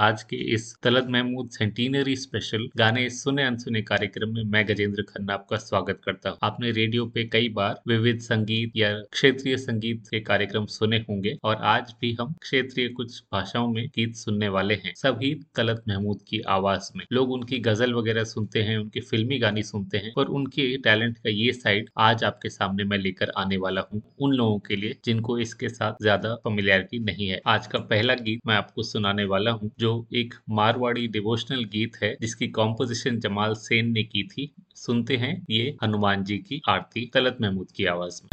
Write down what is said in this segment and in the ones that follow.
आज के इस तलत महमूद सेंटीनरी स्पेशल गाने सुने अनसुने कार्यक्रम में मैं गजेंद्र खन्ना आपका स्वागत करता हूँ। आपने रेडियो पे कई बार विविध संगीत या क्षेत्रीय संगीत के कार्यक्रम सुने होंगे और आज भी हम क्षेत्रीय कुछ भाषाओं में गीत सुनने वाले हैं। सभी तलत महमूद की आवाज़ में। लोग उनकी गज़ल वगैरह सुनते हैं, उनकी फिल्मी गाने सुनते हैं और उनके टैलेंट का ये साइड आज आपके सामने मैं लेकर आने वाला हूँ उन लोगों के लिए जिनको इसके साथ ज़्यादा फेमिलियरिटी नहीं है। आज का पहला गीत मैं आपको सुनाने वाला हूँ, जो एक मारवाड़ी डिवोशनल गीत है, जिसकी कॉम्पोजिशन जमाल सेन ने की थी, सुनते हैं ये हनुमान जी की आरती, तलत महमूद की आवाज़ में।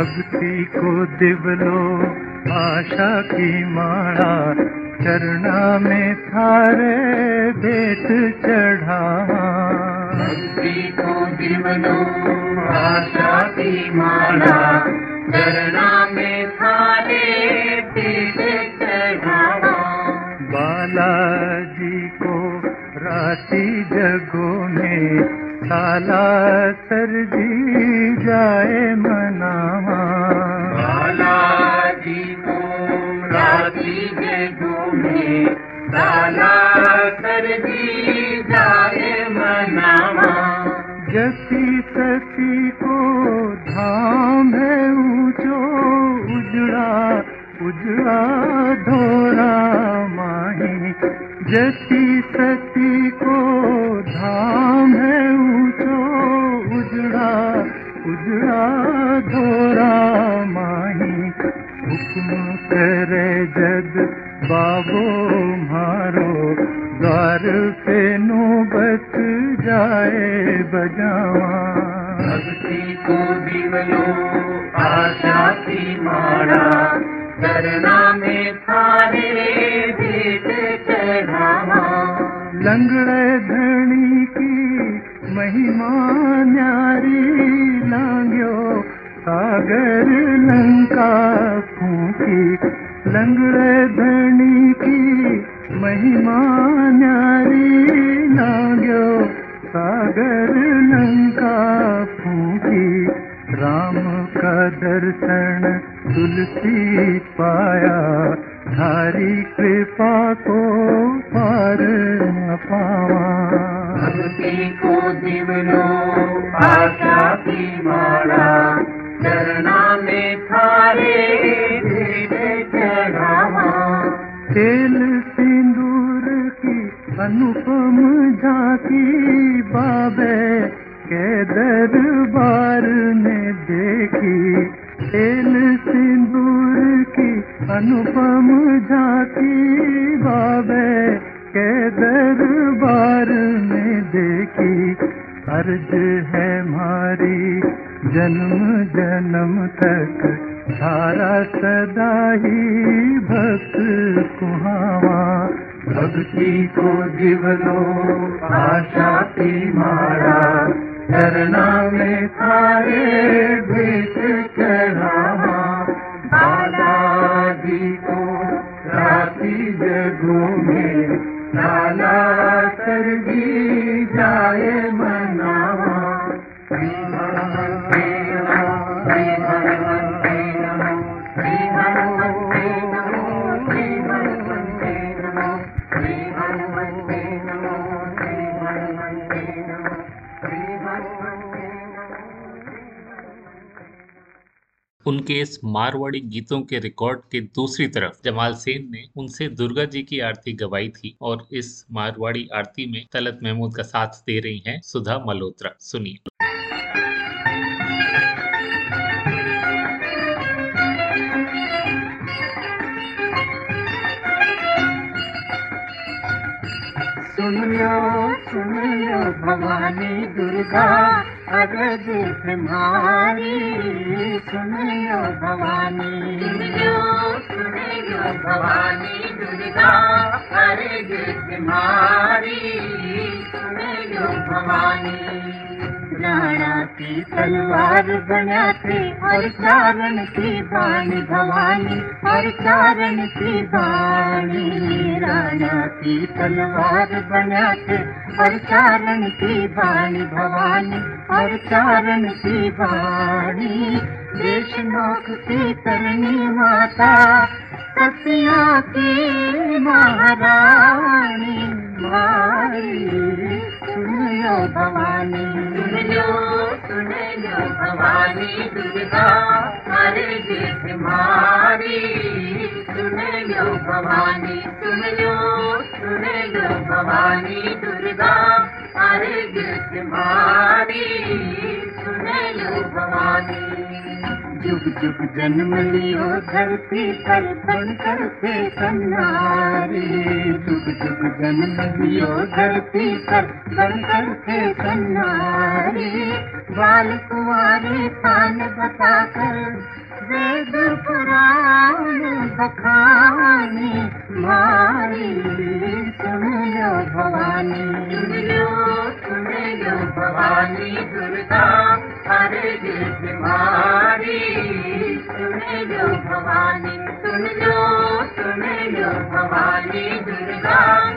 भक्ति को दिवलो, आशा की माला चरणा में थारे बेट चढ़ा दिवलो आशा की माला चरना में चढ़ावा बालाजी को राती जगो में साला सरजी जाए मनावा बालाजी को राती जगो में मनावा जसी सती को धाम है ऊंचो उजड़ा उजड़ा धोरा माही। जसी सती को धाम है ऊंचो उजड़ा उजड़ा धोरा माही। हुक्म करे जद बाबो मारो द्वार पे नौबत जाए बजावा। भक्ति को दिवलो आशा की माला करना में थारे भेट चढ़ावा। लंगड़े धनी की महिमा न्यारी लांग्यो सागर लंका फूकी लंगड़े धनी की महिमा न्यारी लांग्यो सागर लंका फूकी, राम का दर्शन तुलसी पाया थारी कृपा को पार न पावा। को दिवलो आशा की माला करना में थारे भेट चढ़ावा। तेल सिंदूर की अनुपम झांकी बाबे के दरबार में देखी। तेल सिंदूर की अनुपम झांकी बाबे के दरबार में देखी। अर्ज़ है मारी जन्म जन्म तक सारा सदा ही भक्त कुहावा। भक्ति को जीवनो, आशा की मारा। करना में थारे भेट चढ़ावा। बालाजी को राती जगो में लाला सरगी जाए मनावा। उनके इस मारवाड़ी गीतों के रिकॉर्ड के दूसरी तरफ़ जमाल सेन ने उनसे दुर्गा जी की आरती गवाई थी और इस मारवाड़ी आरती में तलत महमूद का साथ दे रही हैं सुधा मल्होत्रा। सुनिए। सुनियो सुनियो भवानी दुर्गा हर दमारी सुनियो भवानी। सुनियो भवानी दुर्गा हर दमारी सुनियो भवानी। राणा की तलवार बनाते हर चारण की बाणी भवानी हर कारण की बाणी। राणा की तलवार बना थे और चारण की बाणी भवानी और चारण की बाणी देश नोक की करनी माता सतिया की महारानी मारी। सुन लो भवानी। सुन लो सुन लो भवानी, दुर्गा हरे देश मारी। सुन लो भवानी सुन लो सुन लो भवानी, दुर्गा जुग जुग जन्म लियो धरती पर, बन करते सन्नारी। जुग जुग जन्म लियो धरती पर, बन करते सन्नारी। बाल कुंवारे खान बताकर वेद पुराण बखानी, मारी सुन लो भवानी। सुन लो सुन लो भवानी, दुर्गा हरे देश मारी। सुन लो भवानी सुन लो सुन लो भवानी, दुर्गा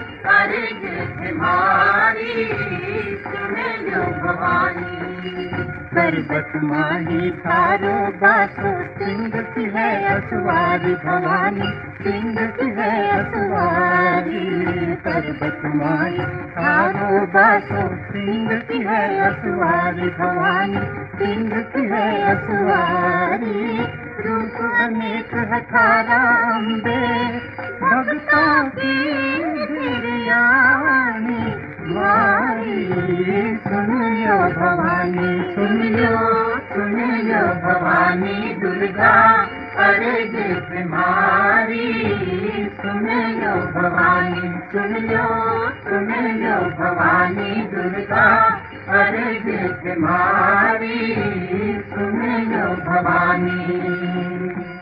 पर्वत माही थारो बासो सिंह की है असवारी भवानी सिंह की है असवारी। पर्वत माही थारो बासो सिंह की है असवारी भवानी सिंह की है असवारी। रूप अनेक हठारा अम्बे भक्तों की सुन भवानी सुन सुन लो दुर्गा, अरे मारी सुन लो भवानी सुन सुन लो दुर्गा, अरे मारी सुन लो भवानी।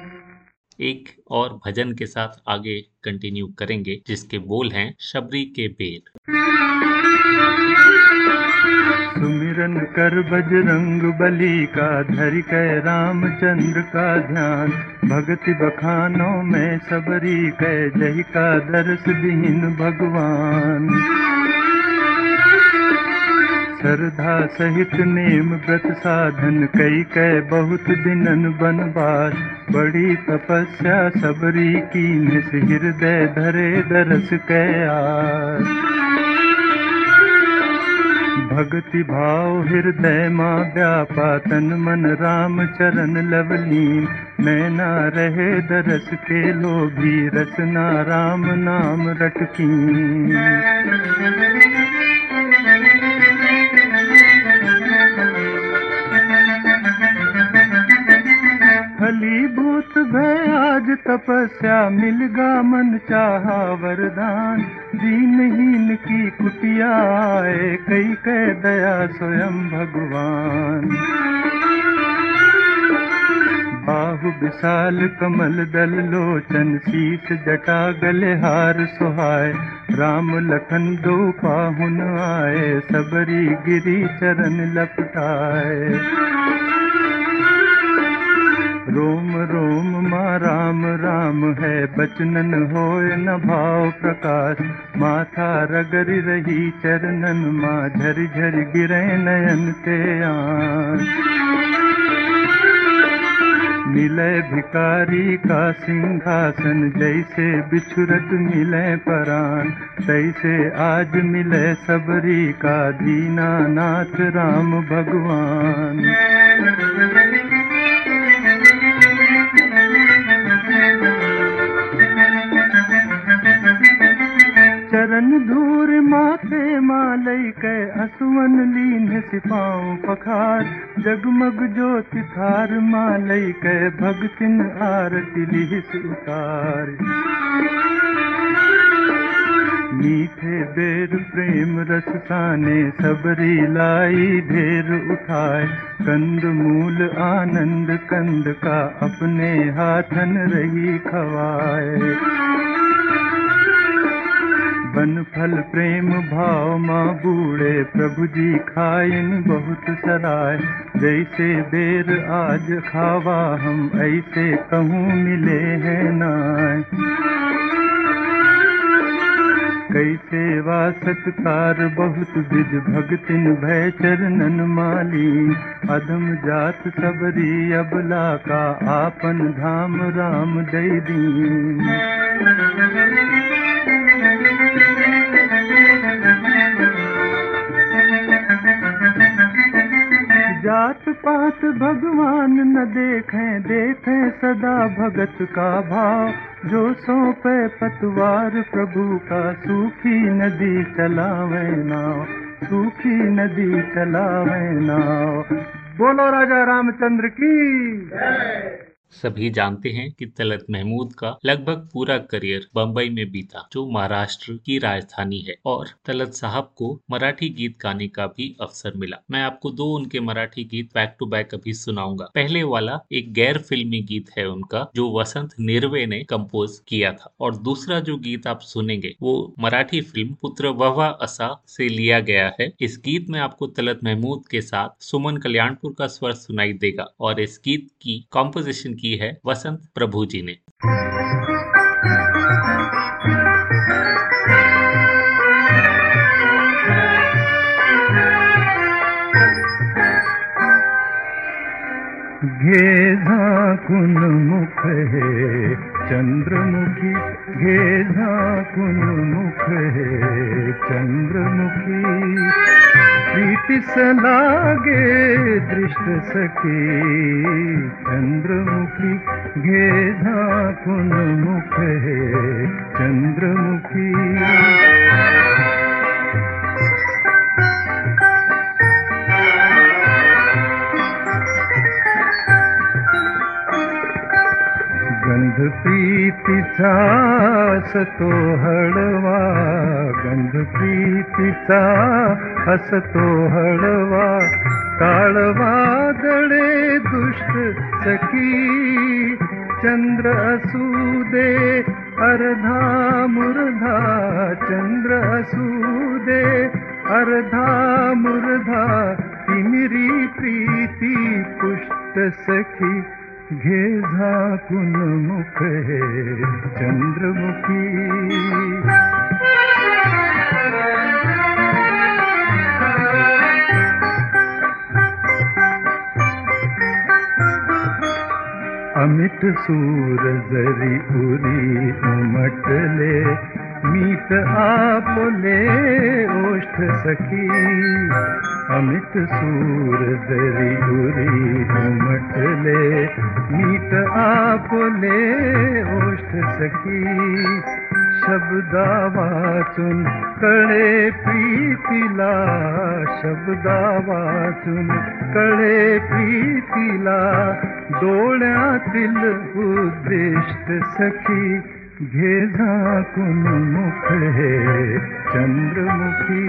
एक और भजन के साथ आगे कंटिन्यू करेंगे, जिसके बोल हैं शबरी के बेर। सुमिरन कर बजरंग बली का धरि कै रामचंद्र का ध्यान। भगति बखानों में सबरी कै जही का दर्श दीन भगवान। श्रद्धा सहित नेम व्रत साधन कई कै बहुत दिनन बनवास बड़ी तपस्या सबरी की निस हृदय धरे दरस कै आस। भक्ति भाव हृदय माँ व्यापा तन मन राम चरण लवलीन। नैना रहे दरस के लोभी रसना राम नाम रटकी फलीभूत भय, आज तपस्या मिलगा मन चाहा वरदान। दीनहीन की कुटिया आए, कई कह दया स्वयं भगवान। बाहु विशाल कमल दल लोचन शीस जटा गले हार सुहाय राम लखन दो पाहुन आए, सबरी गिरी चरण लपटाए। रोम रोम माँ, राम राम है, बचनन होय न भाव प्रकाश। माथा रगरी रही चरणन माँ, झर झर गिरे नयन ते आन मिले भिकारी का सिंहासन, जैसे बिछुरत मिले परान। तैसे आज मिले सबरी का दीनानाथ राम भगवान। चरण धूर माथे मालय कै असुवन लीन सिपाऊ पखार। जगमग ज्योति थार मालय कै भगतिन आरती लिहिस उतार। मीठे बेर प्रेम रस साने सबरी लाई ढेर उठाए। कंद मूल आनंद, कंद का अपने हाथन रही खवाए। बन फल प्रेम भाव माँ बूढ़े प्रभु जी खाइन बहुत सराय। जैसे बेर आज खावा हम, ऐसे कहूँ मिले हैं नाय। कैसे वा सत्कार बहुत विध भगतिन भय चरणन माली। अधम जात सबरी अबला का आपन धाम राम दई दीन। जात पात भगवान न देखें देखें सदा भगत का भाव। जो सौंपे पतवार प्रभु का, सूखी नदी चलावे नाव, सूखी नदी चलावे नाव। बोलो राजा रामचंद्र की। सभी जानते हैं कि तलत महमूद का लगभग पूरा करियर बम्बई में बीता, जो महाराष्ट्र की राजधानी है, और तलत साहब को मराठी गीत गाने का भी अवसर मिला। मैं आपको दो उनके मराठी गीत बैक टू बैक अभी सुनाऊँगा। पहले वाला एक गैर फिल्मी गीत है उनका, जो वसंत निर्वे ने कंपोज किया था, और दूसरा जो गीत आप सुनेंगे, वो मराठी फ़िल्म पुत्र ववा असा से लिया गया है। इस गीत में आपको तलत महमूद के साथ सुमन कल्याणपुर का स्वर सुनाई देगा, और इस गीत की कॉम्पोजिशन की है। वसंत प्रभु जी ने। घे झाकुन मुख है, चंद्रमुखी। घे झाकुन मुख है, चंद्रमुखी। प्रीति सलागे दृष्ट सखी, चंद्रमुखी। घे झाकुन मुख है, चंद्रमुखी। गंध प्रीतीचा असतो हळवा गंध प्रीतीचा असतो हळवा काळवा दळे दुष्ट सखी चंद्र असू दे अर्धा मुर्धा चंद्र असू दे अर्धा मुर्धा तिमिरी प्रीती पुष्ट सखी. घे झाकून मुख चंद्रमुखी। अमित सूर जरी उरी उमटले मीत आपले ओष्ठ सखी। अमित सूर जरी उरी उमटले मीत आपले ओष्ठ सखी। शब्दा वाचून कळे प्रीतीला शब्दा वाचून कळे प्रीतीला डोळ्यातील उद्दिष्ट सखी घे झाकून मुख हे चंद्रमुखी।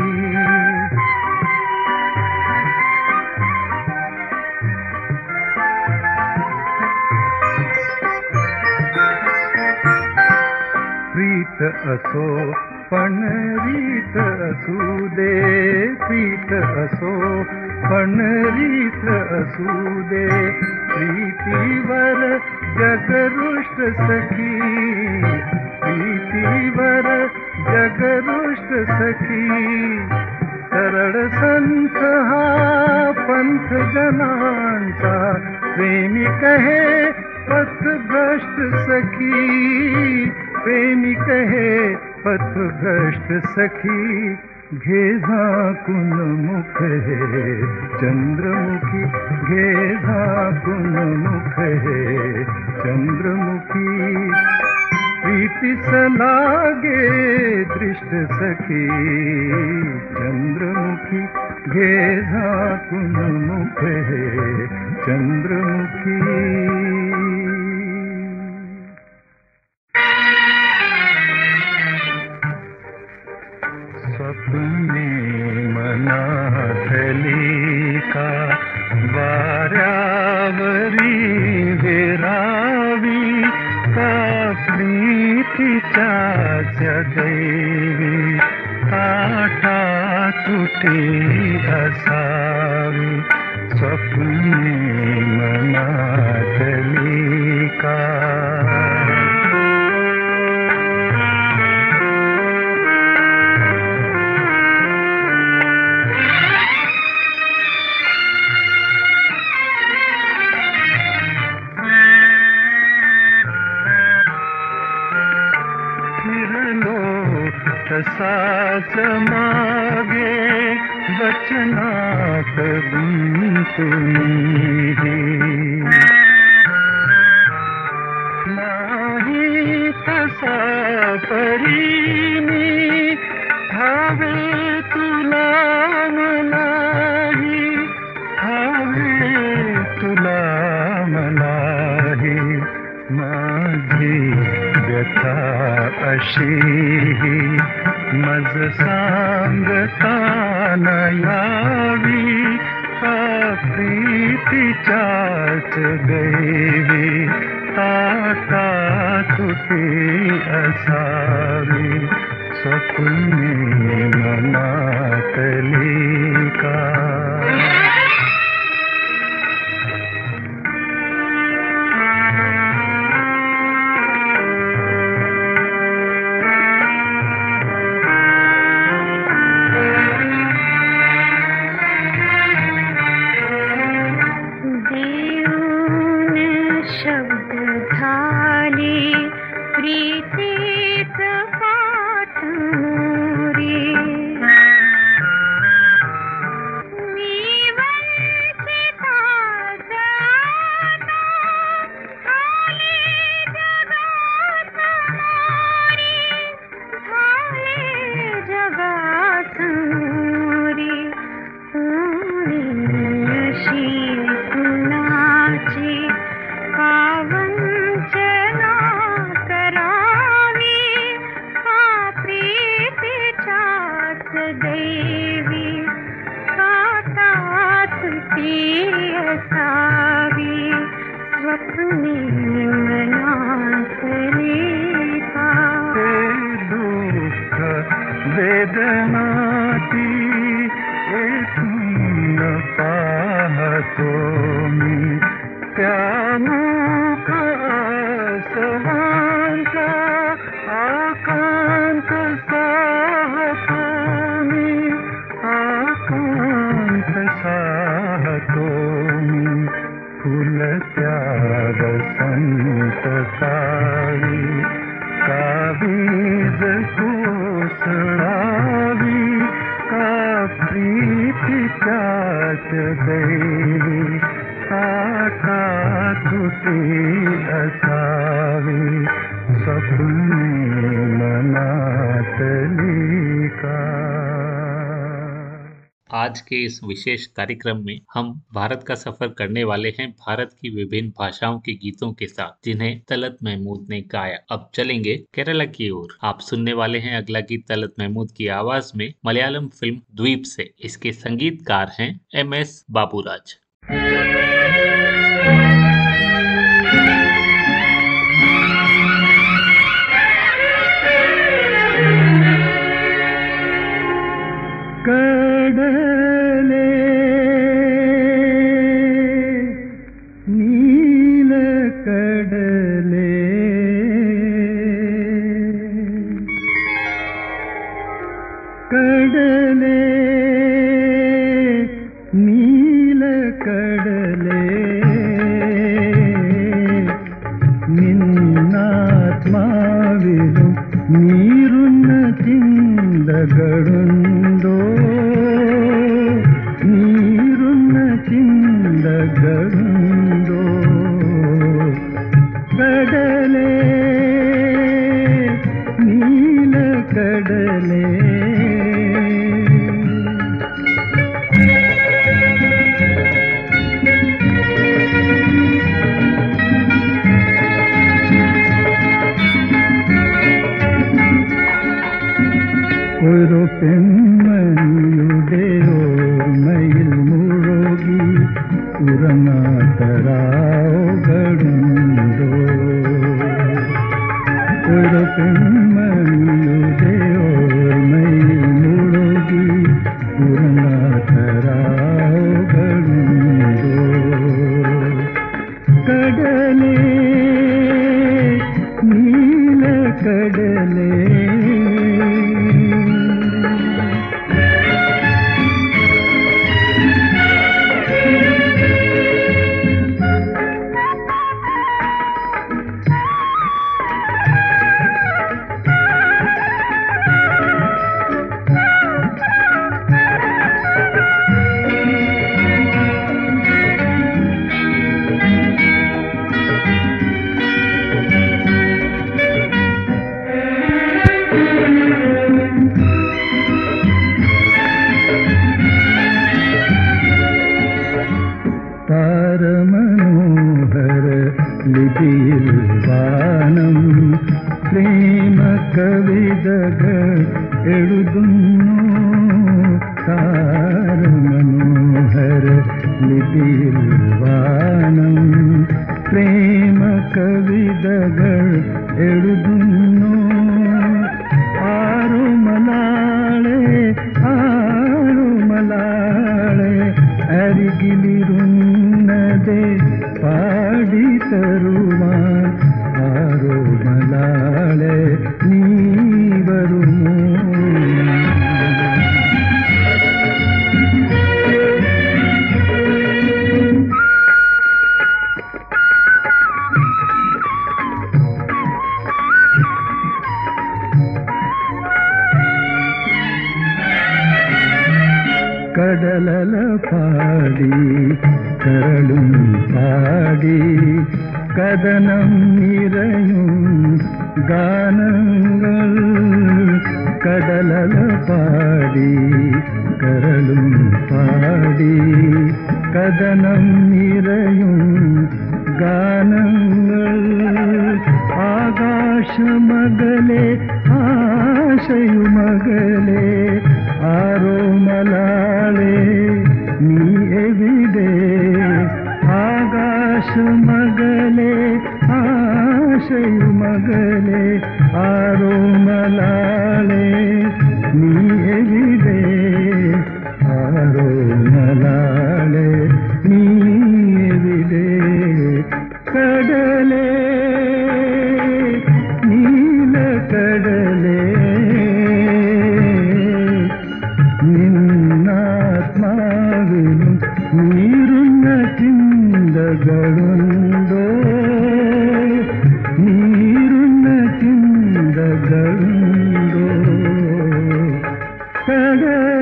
प्रीत असो पण रीत असू दे प्रीत असो पण रीत असू दे प्रीतीवर जगरुष्ट सखी प्रीतीवर जगरुष्ट सखी सरळ संत हा पंथ जनांचा, प्रेमी कहे पथ भ्रष्ट सखी। प्रेमी कहे पथभ्रष्ट सखी घे झाकून मुख हे। चंद्रमुखी घे झाकून मुख हे। चंद्रमुखी, प्रीति सलागे दृष्ट सखी। चंद्रमुखी घे झाकून मुख हे। चंद्रमुखी सपने स्वप्ने का बारावरी विरावी का प्रीति चा कप्रीति चदेवी काठा टुटि हसा स्वप्ने का इस विशेष कार्यक्रम में हम भारत का सफ़र करने वाले हैं भारत की विभिन्न भाषाओं के गीतों के साथ, जिन्हें तलत महमूद ने गाया। अब चलेंगे केरला की ओर। आप सुनने वाले हैं अगला गीत तलत महमूद की आवाज़ में मलयालम फ़िल्म द्वीप से। इसके संगीतकार हैं एम एस बाबूराज। கடல்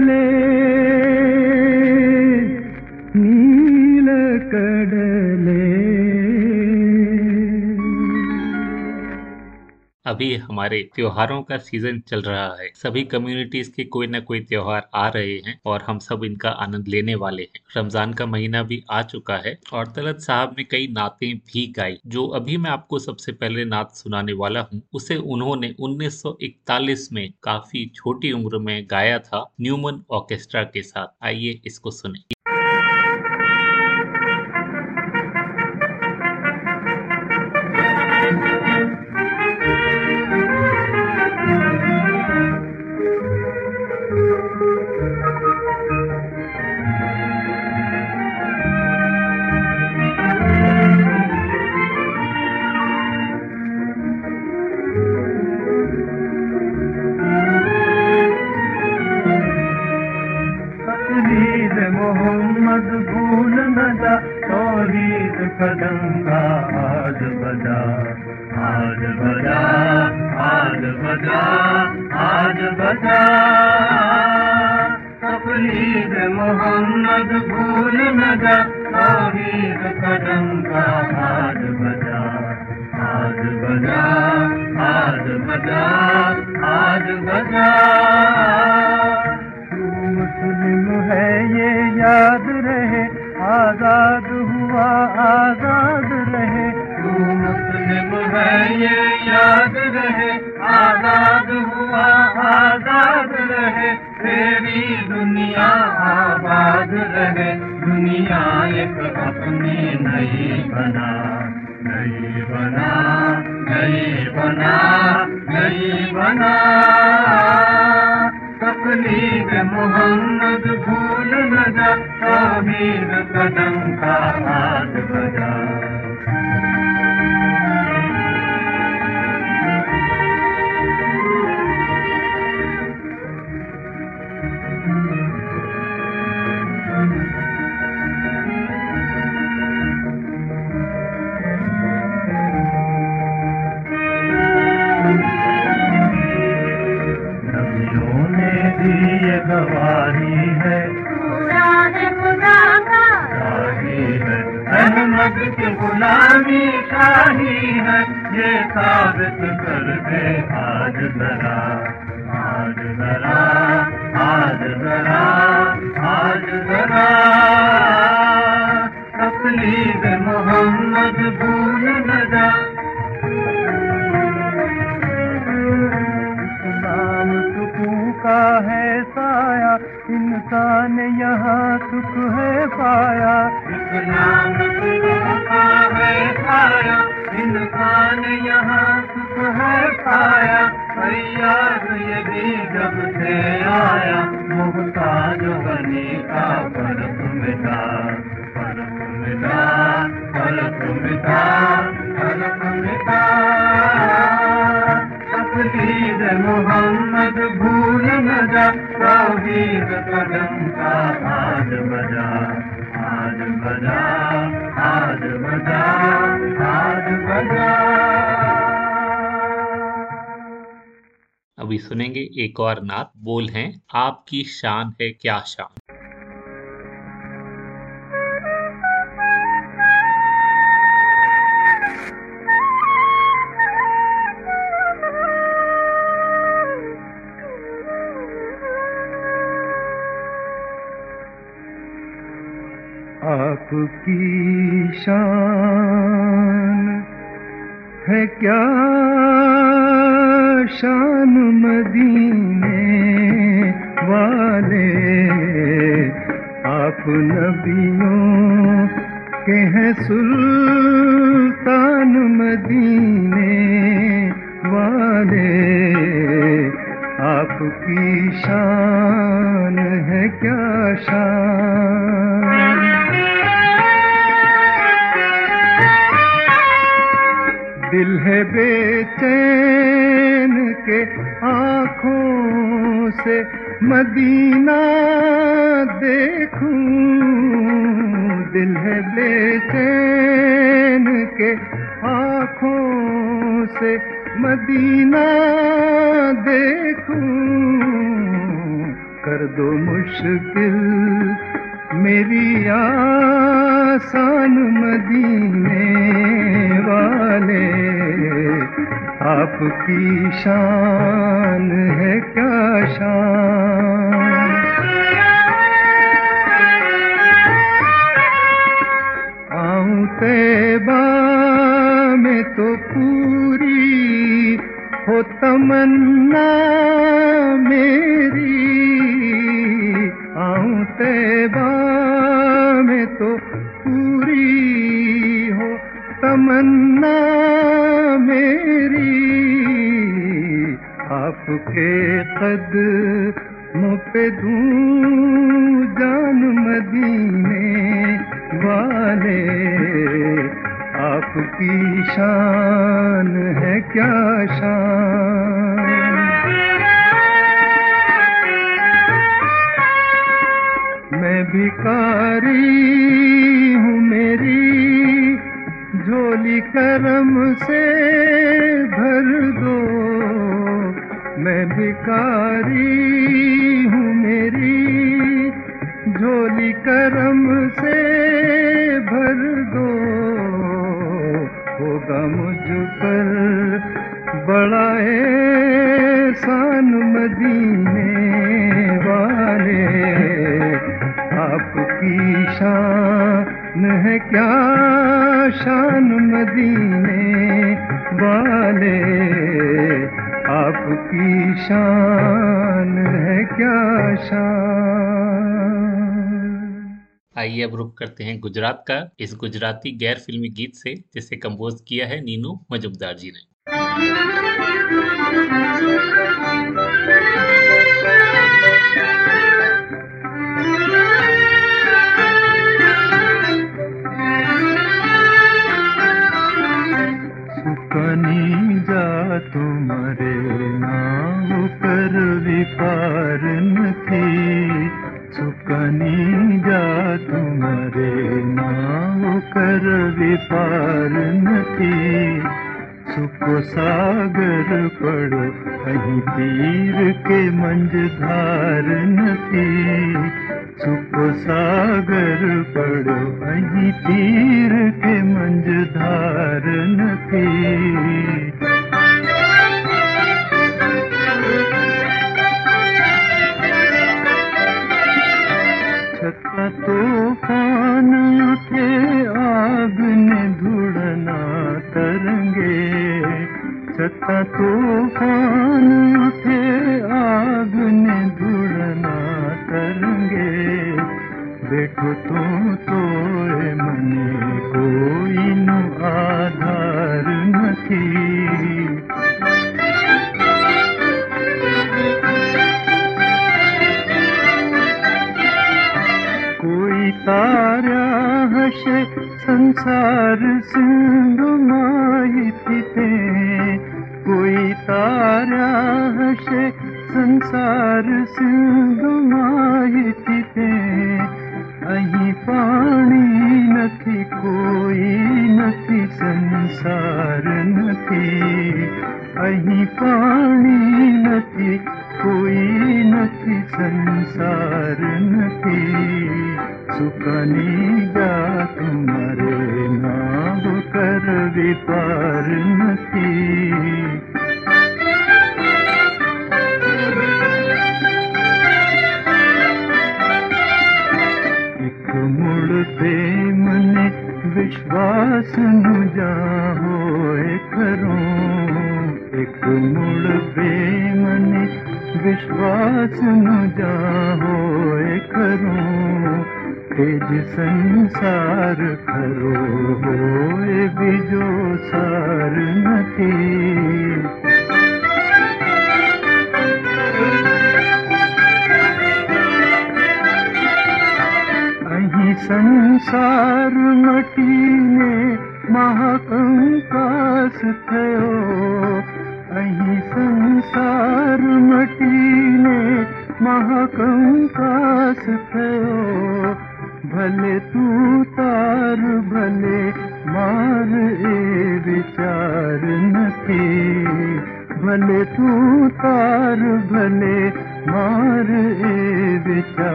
ले अभी हमारे त्योहारों का सीज़न चल रहा है। सभी कम्युनिटीज के कोई ना कोई त्योहार आ रहे हैं और हम सब इनका आनंद लेने वाले हैं। रमज़ान का महीना भी आ चुका है और तलत साहब ने कई नाते भी गाई। जो अभी मैं आपको सबसे पहले नात सुनाने वाला हूँ, उसे उन्होंने 1941 में काफ़ी छोटी उम्र में गाया था न्यूमन ऑर्केस्ट्रा के साथ। आइए इसको सुने। की गुलामी शाही है। ये साबित कर दे आज जरा आज जरा आज जरा आज जरा। तकलीफ़ मोहम्मद भूल न जा। का है साया, इंसान यहाँ सुख है पाया। है इंसान यहाँ सुख है पाया फरियाद बनी का मिटा फ़र्क मिटा फ़र्क मिटा मोहम्मद भूल न जा कदम का आज बजा आज बजा आज बजा आज बजा अभी सुनेंगे एक और नात बोल हैं, आपकी शान है क्या शान? आपकी शान है क्या? शान मदीने वाले आप नबियों के हैं सुल्तान मदीने वाले आपकी शान है क्या शान? दिल है बेचैन के आँखों से मदीना देखूँ। दिल है बेचैन के आँखों से मदीना देखूँ। कर दो मुश्किल मेरी आसान मदीने वाले, आपकी शान है क्या शान? आऊँ तैबा में तो पूरी हो तमन्ना मेरी तमन्ना मेरी आपके कद मुँह पे दूँ गुजरात का इस गुजराती गैर फिल्मी गीत से, जिसे कंपोज किया है नीनू मजुमदार जी ने। सागर पड़ो, कहीं तीर के मंझधार नी सुख सागर पड़ो, कहीं तीर के मंझधार तो तू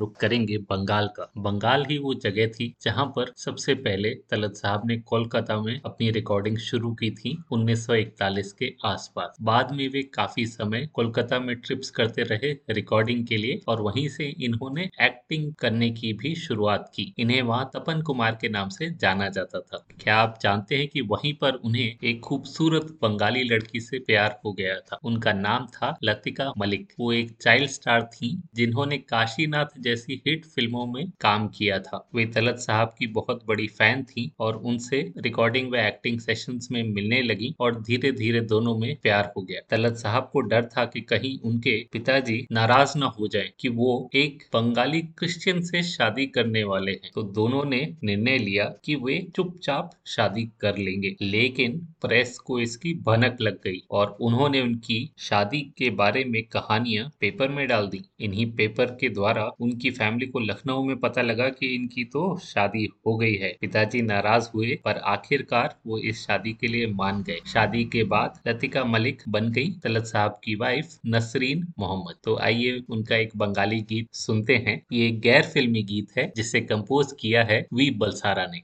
अब करेंगे बंगाल का। बंगाल ही वो जगह थी जहाँ पर सबसे पहले तलत साहब ने कोलकाता में अपनी रिकॉर्डिंग शुरू की थी 1941 के आसपास। बाद में वे काफ़ी समय कोलकाता में ट्रिप्स करते रहे रिकॉर्डिंग के लिए और वहीं से इन्होंने एक्टिंग करने की भी शुरुआत की। इन्हें वहाँ तपन कुमार के नाम से जाना जाता था। क्या आप जानते हैं कि वहीं पर उन्हें एक खूबसूरत बंगाली लड़की से प्यार हो गया था? उनका नाम था लतिका मलिक। वो एक चाइल्ड स्टार थी जिन्होंने काशीनाथ जैसी हिट फ़िल्मों में काम किया था। वे तलत साहब की बहुत बड़ी फ़ैन थी और उनसे रिकॉर्डिंग व एक्टिंग सेशंस में मिलने लगी और धीरे धीरे दोनों में प्यार हो गया। तलत साहब को डर था कि कहीं उनके पिताजी नाराज़ न हो जाए कि वो एक बंगाली क्रिश्चियन से शादी करने वाले हैं। तो दोनों ने निर्णय लिया कि वे चुपचाप शादी कर लेंगे। लेकिन प्रेस को इसकी भनक लग गई और उन्होंने उनकी शादी के बारे में कहानियाँ पेपर में डाल दी। इन्हीं पेपर के द्वारा उनकी फैमिली को लखनऊ में पता लगा कि इनकी तो शादी हो गई है। पिताजी नाराज़ हुए, पर आखिरकार वो इस शादी के लिए मान गए। शादी के बाद लतिका मलिक बन गई, तलत साहब की वाइफ नसरीन मोहम्मद। तो आइए उनका एक बंगाली गीत सुनते हैं। ये गैर फिल्मी गीत है, जिसे कंपोज किया है वी बलसारा ने।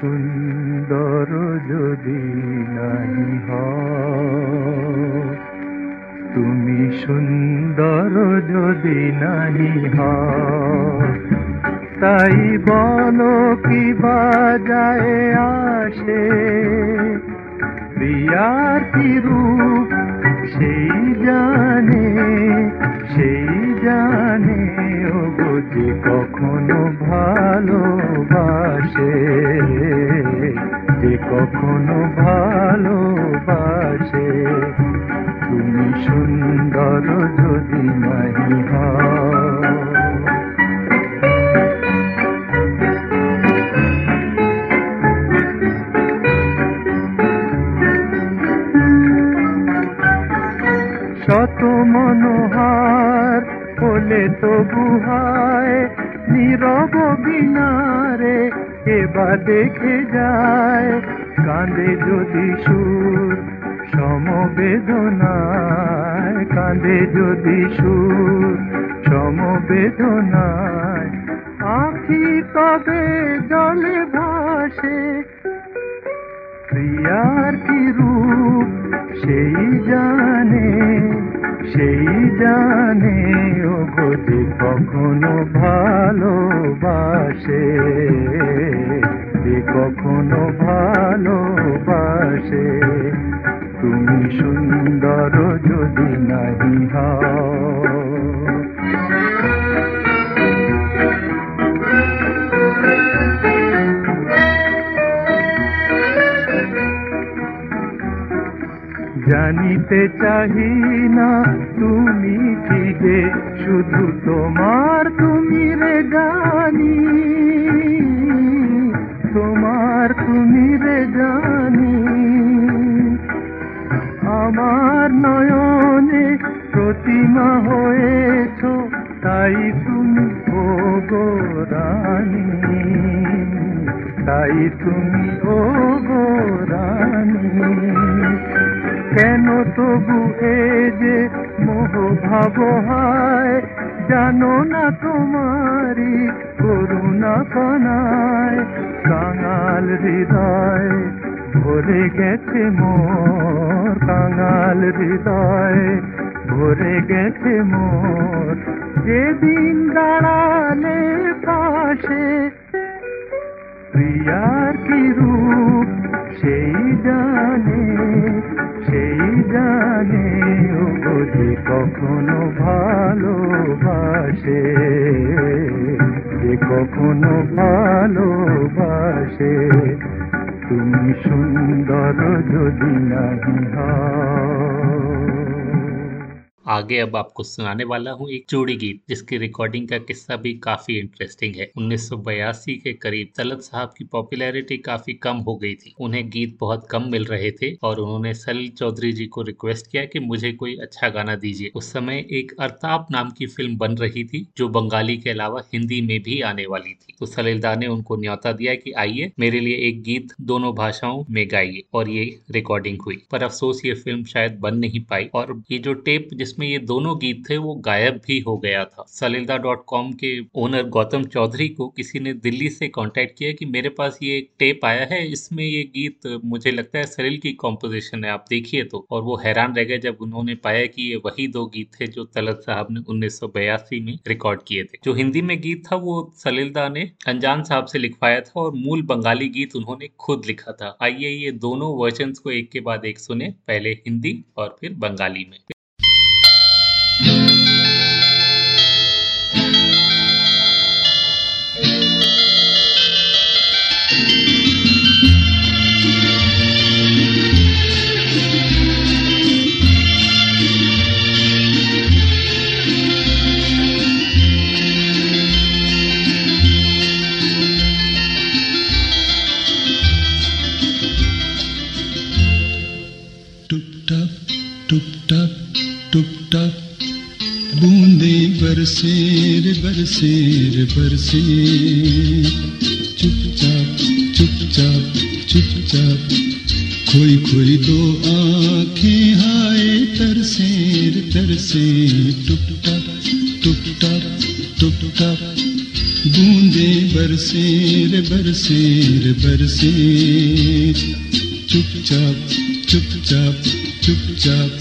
সুন্দর যদি নাহি তুমি সুন্দর যদি নাহি তাই বলো কি বাজায় আসে প্রিয়ার কি রূপ সেই জানে সেই জানে ও বুঝি কখনো ভালোবাসে, যে কখনো ভালোবাসে। তুমি সুন্দর যদি নাই হও মনোহার হলে তো বুহায় নীরব বিনারে এবার দেখে যায়। কাঁদে যদি সুর, সমবেদনায়। কাঁদে যদি সুর, সমবেদনায়। আখি তবে জলে ভাসে প্রিয়ার কি রূপ, সেই জানে। সেই জানে ও গো যে কখনো ভালোবাসে। কখনো ভালোবাসে। তুমি সুন্দর যদি নাহি হও। জানিতে চাহি না, তুমি যে শুধু তোমার তুমি রে জানি। তোমার তুমি রে জানি। আমার নয়নে প্রতিমা হয়েছ, তাই তুমি গো রানী। তাই তুমি ও গো রানী। তবু এ যে মোহ ভাব হায়, জানো না তোমারি করুণা কনায় কাঙাল হৃদয় ভরে গেছে মোর, কাঙাল হৃদয় ভরে গেছে মোর। যেদিন দাঁড়ালে পাশে প্রিয়ার কি রূপ, সেই জানে জানে যে কখনো ভালোবাসে। যে কখনো ভালোবাসে তুমি সুন্দর যদি নাহি হও आगे अब आपको सुनाने वाला हूँ एक जोड़ी गीत, जिसकी रिकॉर्डिंग का किस्सा भी काफ़ी इंटरेस्टिंग है। 1982 के करीब तलत साहब की पॉपुलैरिटी काफ़ी कम हो गई थी। उन्हें गीत बहुत कम मिल रहे थे और उन्होंने सलील चौधरी जी को रिक्वेस्ट किया कि मुझे कोई अच्छा गाना दीजिए। उस समय एक अरताप नाम की फ़िल्म बन रही थी, जो बंगाली के अलावा हिंदी में भी आने वाली थी। तो सलीलदा ने उनको न्यौता दिया कि आइए, मेरे लिए एक गीत दोनों भाषाओं में गाइए, और ये रिकॉर्डिंग हुई। पर अफसोस, ये फ़िल्म शायद बन नहीं पाई, और ये जो टेप जिसमें ये दोनों गीत थे, वो गायब भी हो गया था। सलीलदा डॉट कॉम के ओनर गौतम चौधरी को किसी ने दिल्ली से कांटेक्ट किया कि मेरे पास ये एक टेप आया है, इसमें ये गीत मुझे लगता है सलील की कॉम्पोजिशन है, आप देखिए तो। और वो हैरान रह गए जब उन्होंने पाया कि ये वही दो गीत थे जो तलत साहब ने उन्नीस सौ बयासी में रिकॉर्ड किए थे। जो हिंदी में गीत था, वो सलीलदा ने अनजान साहब से लिखवाया था और मूल बंगाली गीत उन्होंने खुद लिखा था। आइए ये दोनों वर्जन को एक के बाद एक सुने, पहले हिंदी और फिर बंगाली में। बूंदे बरसे रे बरसे चुपचाप चुपचाप चुपचाप। खोई खोई दो आँखें हाय तरसे रे तरसे टुप टप टुप टप टुप टप बूंदे बरसे रे बरसे बरसे चुपचाप चुपचाप चुपचाप।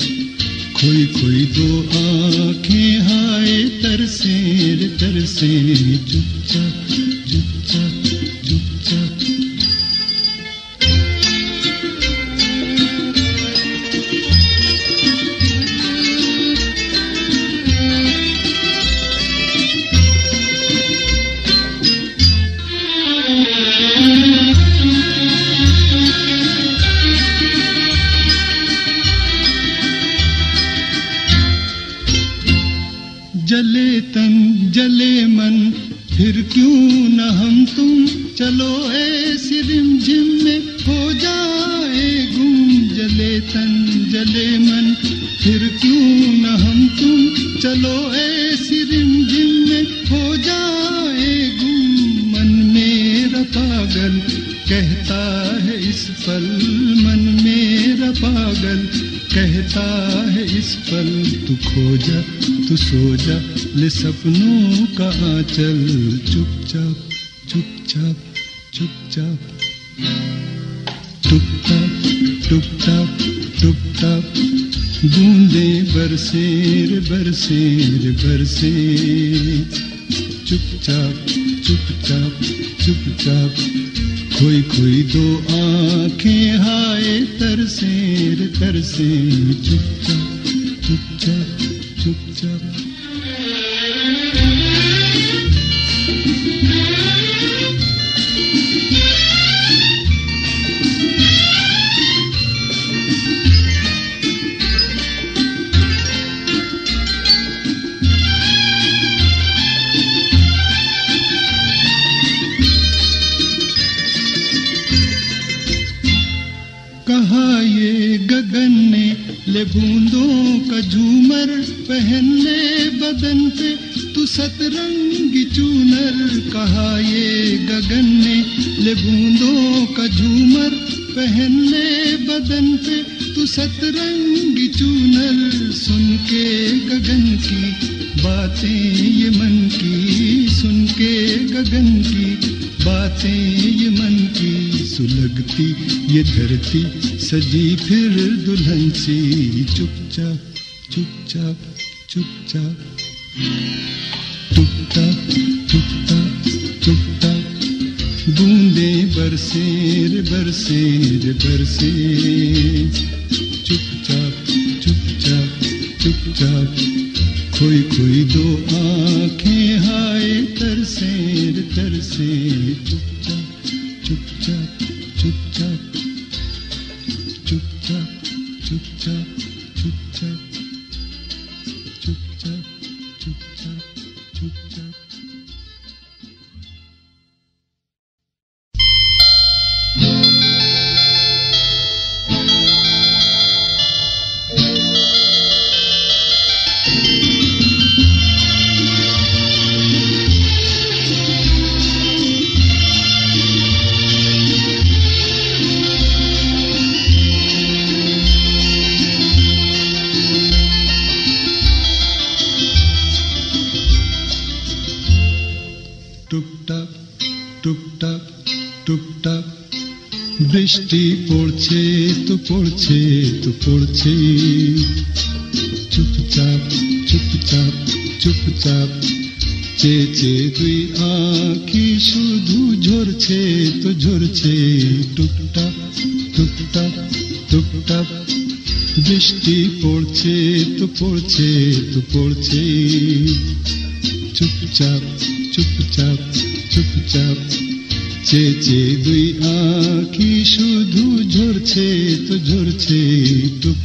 टुक टाक टुक टाक टुक टाक बूंदे बरसेर बरसेर बरसे चुपचाप चुपचाप चुपचाप खोई खोई दो आँखें हाय तरसेर तरसे, चुपचाप। ये धरती सजी फिर दुल्हन सी चुपचाप। চুপচাপ চুপচাপ চুপচাপ। চেচে দুই আঁকি শুধু ঝরছে, তো ঝরছে। টুকটাক টুকটাক টুকটাক বৃষ্টি পড়ছে, তো পড়ছে তো পড়ছে। চুপচাপ চুপচাপ চুপচাপ। চেচে দুই আঁকি শুধু ঝরছে, তো ঝরছে। টুক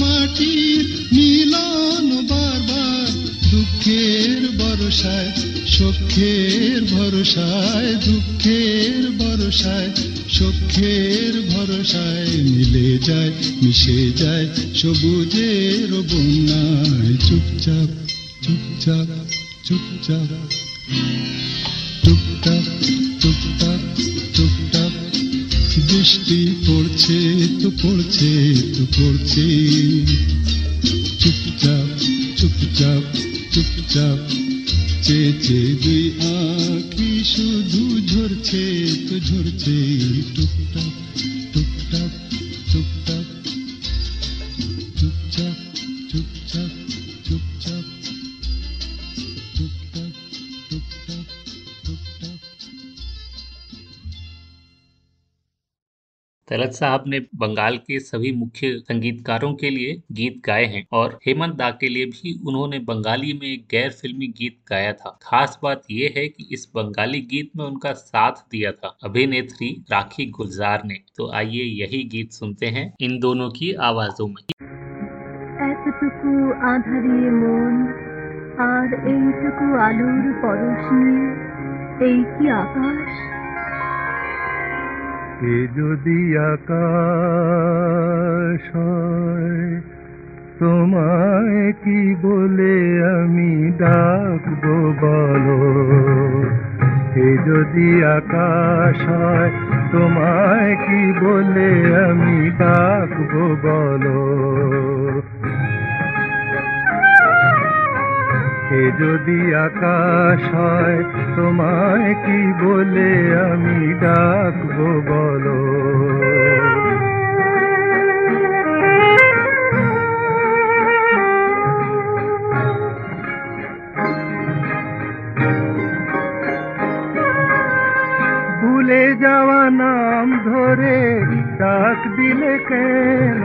মাটির মিলন বারবার, দুঃখের ভরসায় সখ্যের ভরসায়, দুঃখের ভরসায় সখ্যের ভরসায় মিলে যায়, মিশে যায় সবুজের বন্যায়। চুপচাপ চুপচাপ চুপচাপ টুকটাক বৃষ্টি পড়ছে, তো পড়ছে তো পড়ছে। চুপচাপ চুপচাপ চুপচাপ, চেয়ে চেয়ে দুই আঁখি শুধু ঝরছে, তো ঝরছে। तलत साहब ने बंगाल के सभी मुख्य संगीतकारों के लिए गीत गाए हैं और हेमंत दा के लिए भी उन्होंने बंगाली में एक गैर फिल्मी गीत गाया था खास बात यह है कि इस बंगाली गीत में उनका साथ दिया था अभिनेत्री राखी गुलजार ने तो आइए यही गीत सुनते हैं इन दोनों की आवाजों में এতটুকু আধারিয়ে মন আর এইটুকু আলোর পরশ নিয়ে এই কি আকাশ এ যদি আকাশ তোমায় কি বলে আমি ডাকবো বলো? এ যদি আকাশ হয়, তোমায় কি বলে আমি ডাকবো বলো? এ যদি আকাশ হয়, তোমায় কি বলে আমি ডাকবো বলো? ভুলে যাওয়া নাম ধরে ডাক দিলে কেন?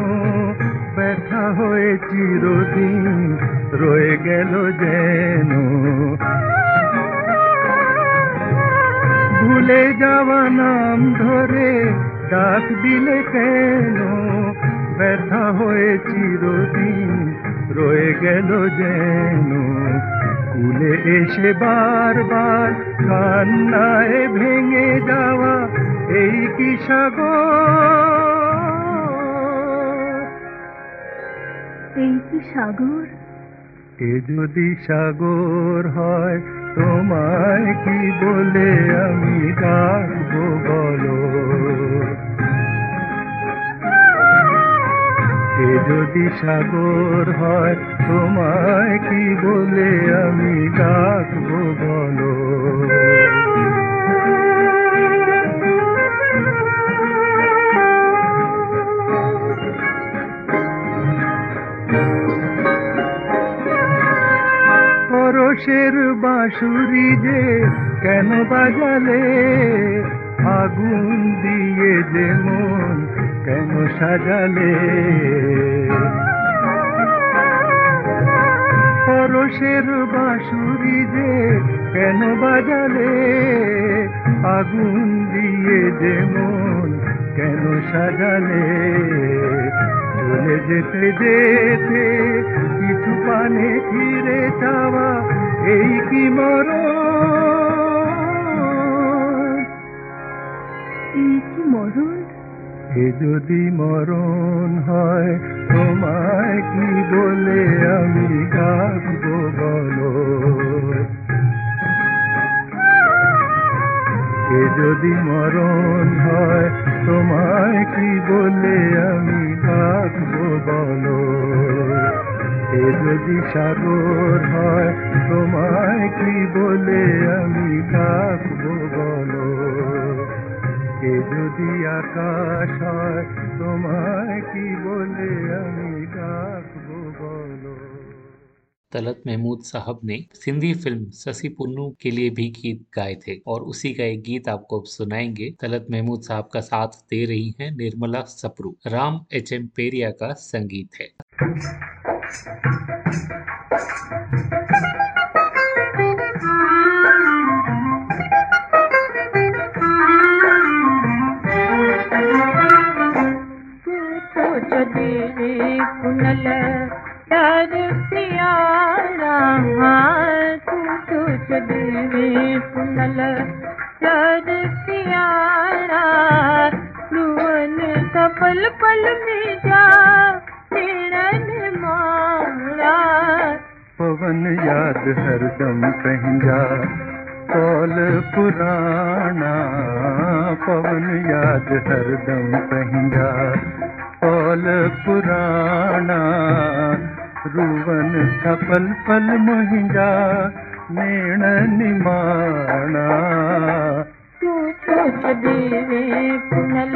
ব্যথা হয়ে চিরদিন রয়ে গেল যেন। ভুলে যাওয়া নাম ধরে ডাক দিলে কেন? ব্যথা হয়ে চিরদিন রয়ে গেল যেন। কুলে এসে বারবার কান্নায় ভেঙে যাওয়া এই কি সাগর? এই সাগর? এ যদি সাগর হয়, তোমায় কি বলে আমি ডাকবো বলো? এ যদি সাগর হয়, তোমায় কি বলে আমি ডাকবো বলো? পরশের বাঁশুরি যে কেন বাজালে? আগুন দিয়ে যে মন কেন সাজালে? পরশের বাঁশুরি যে কেন বাজালে? আগুন দিয়ে যে মন কেন সাজালে? চলে যেতে যেতে কিছু পানে ফিরে যাওয়া এই কি মরণ? এই কি মরণ? এ যদি মরণ হয় তোমায় কি বলে আমি গাবো বলো? এ যদি মরণ হয় তোমায় কি বলে আমি গাবো বলো? এ যদি সাগর হয় তোমায় কি বলে আমি ডাকবো বলো এ যদি আকাশ হয় তোমায় কি বলে আমি ডাকবো বলো तलत महमूद साहब ने सिंधी फिल्म ससी पुन्नू के लिए भी गीत गाए थे और उसी का एक गीत आपको अब सुनाएंगे तलत महमूद साहब का साथ दे रही हैं निर्मला सप्रू राम एच एम पेरिया का संगीत है पल पल में कुनल तूं कुनल पल पवन याद हरदम कहिंजा कौल पुराना पवन याद हरदम कहिंजा कौल पुराना रुवन था पल पल मुहिंजा नेण निमाणा। तू छोट देवे पुनल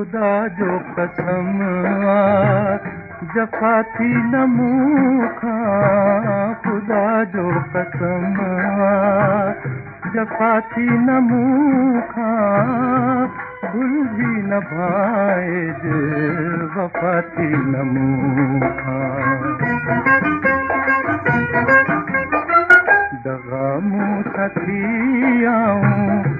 खुदा जो कसम जफा थी न मूखा खुदा जो कसम जफा थी न मूखा भूल भी न भाए जे मूखा दगा मुँह थी आऊं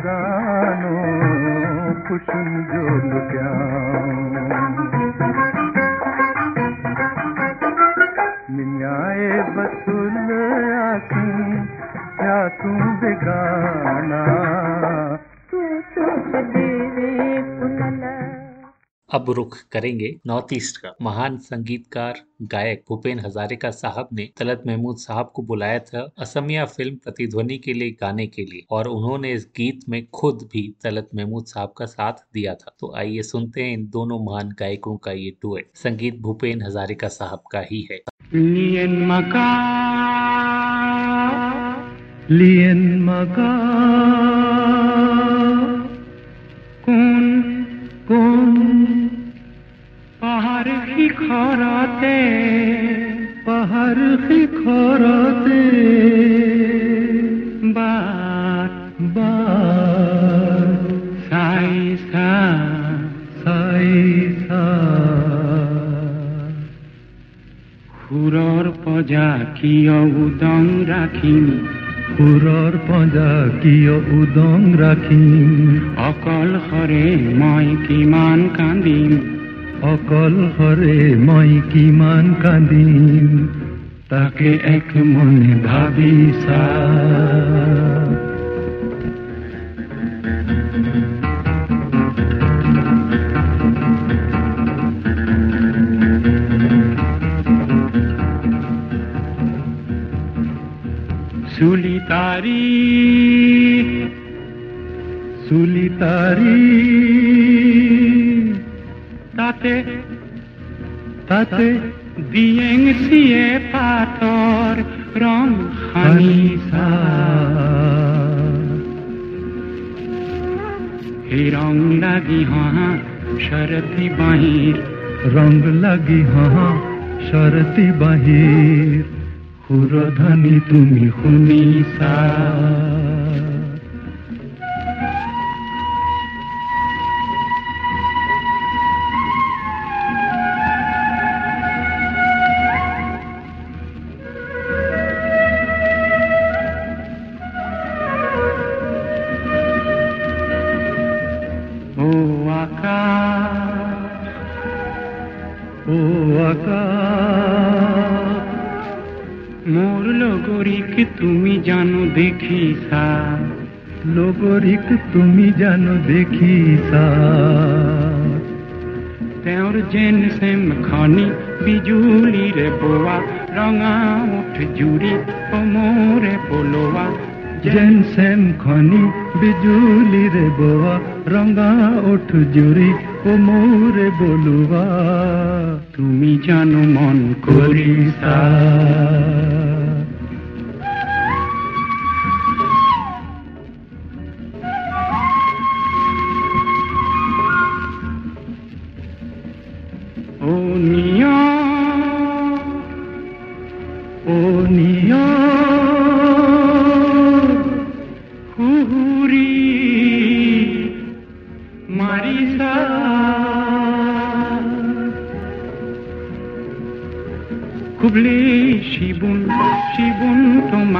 गानो ख़ुशियुनि जो लुया न बसुल या तूं बिगाना अब रुख करेंगे। नॉर्थ ईस्ट का महान संगीतकार, गायक भूपेन हजारिका साहब ने तलत महमूद साहब को बुलाया था असमिया फ़िल्म प्रतिध्वनि के लिए गाने के लिए और उन्होंने इस गीत में खुद भी तलत महमूद साहब का साथ दिया था। तो आइए सुनते हैं इन दोनों महान गायकों का ये डुएट संगीत भूपेन हजारिका साहब का ही है। लियन मका लियन मका, कौन कौन পাহাড় শিখৰতে পাহাড় শিখৰতে বা সাই সাই সুৰৰ পজা কিয় উদং ৰাখিম সুৰৰ পজা কিয় উদং ৰাখিম অকল হৰে মই কিমান কান্দিম অকল হৰে মই কিমান কান্দিম তাকে এক মনে ভাবিছা চুলি তাৰি চুলি তাৰি তাতে তাতে দিয়েং সিয়ে পাথর রং হে রং লাগি হা, শরতি বাহির। রং লাগি হা, শরতি বাহির। সুরধ্বনি তুমি শুনিছা মোর লগরিক তুমি জানো দেখি সা লগরিক তুমি জানো দেখি সা তেওঁৰ যেন চেম খনি বিজুলিৰে বোৱা ৰঙা উঠ জুৰি অমৰে পলোৱা যেন চেম খনি বিজুলিৰে বোৱা ৰঙা উঠ জুৰি অমৰে বলোৱা তুমি জানো মন কৰিছা ও নিয়া ও নিয়া।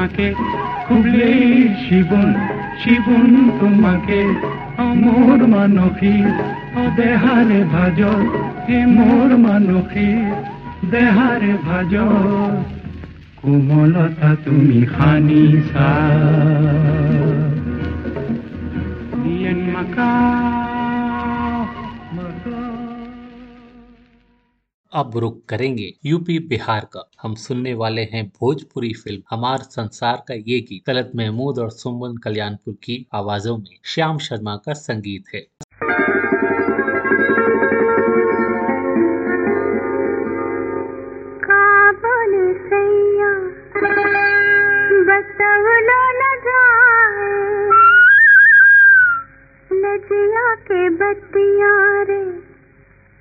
তোমাকে, খুবলে শিবুন শিবুন তোমাকে, অমোর মানসী দেহারে ভাজ, হে মোর মানসী দেহারে ভাজ। কোমলতা তুমি খানিছা দিয়েন মাকা अब रुक करेंगे। यूपी, बिहार का हम सुनने वाले हैं भोजपुरी फ़िल्म, हमार संसार का ये गीत। तलत महमूद और सुमन कल्याणपुर की आवाजों में श्याम शर्मा का संगीत है। के रे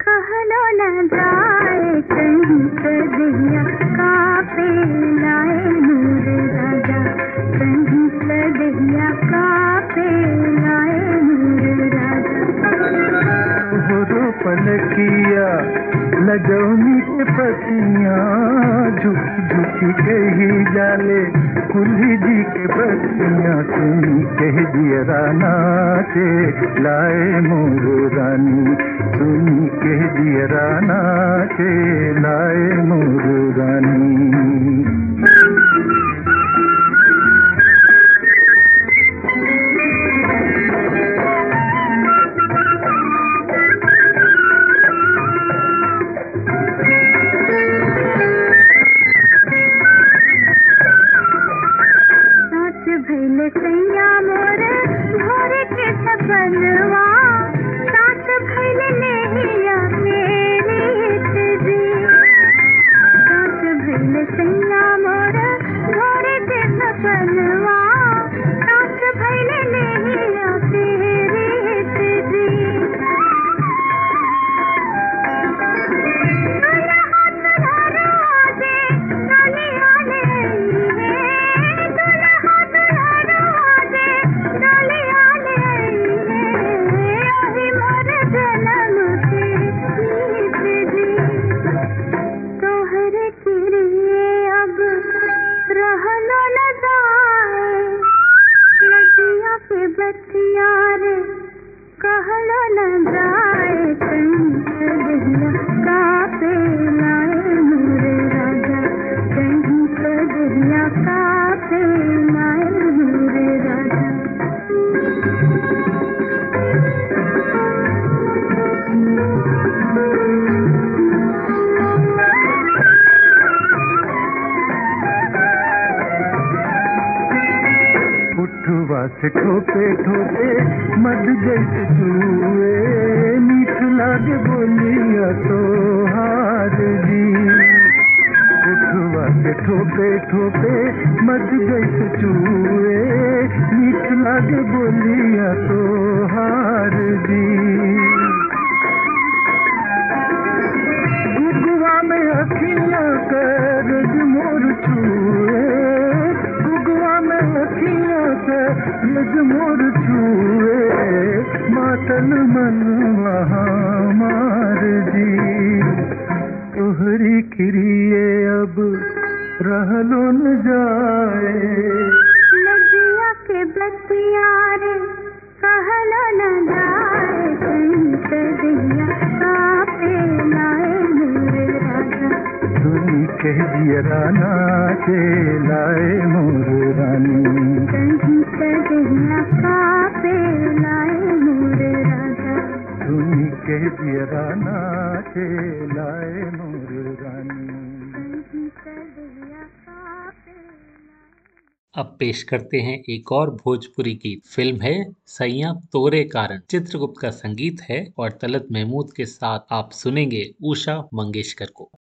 कहलो न जाए कहीं से दिया कापे लाए नूर राजा। कहीं से दिया कापे लाए नूर राजा। पलकिया लगौनी झुक झुक झुकी कही जाले। कुल्ही जी के बतिया सुनी कह दिया राना से लाए मोर रानी। सुनी कह दिया राना से लाए मोर रानी। के लाए अब पेश करते हैं एक और भोजपुरी गीत फ़िल्म है सैया तोरे कारण। चित्रगुप्त का संगीत है और तलत महमूद के साथ आप सुनेंगे उषा मंगेशकर को।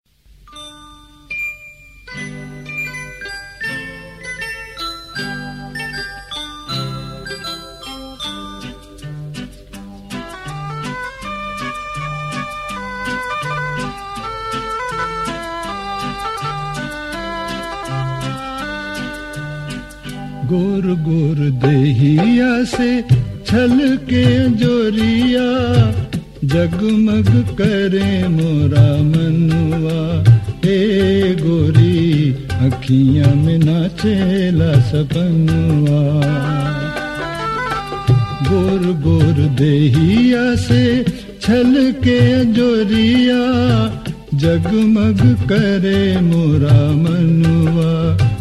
गोर गोर देहिया से छल के जोरिया। जगमग करे मोरा मनुआ। हे गोरी, अखियाँ में नाचेला सपनुआ। गोर गोर देहिया से छल के जोरिया। जगमग करे मोरा मनुआ।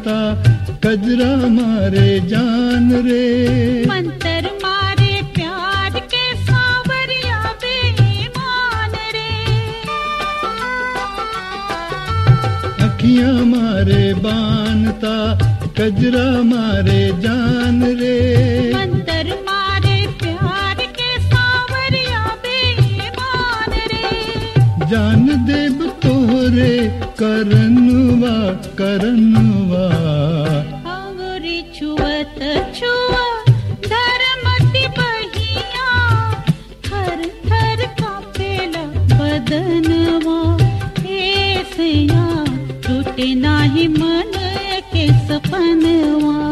बानता कजरा मारे जान रे। मंतर मारे प्यार के सावरिया बेईमान रे। अखियाँ मारे बानता कजरा मारे जान रे। मंतर मारे जान देव तोरे करनुआ करनुआ अंगुरी छुअत छुआ धरमति बहिया थर थर कापेला बदनवा। ऐसया टूटे नाही मन के सपनवा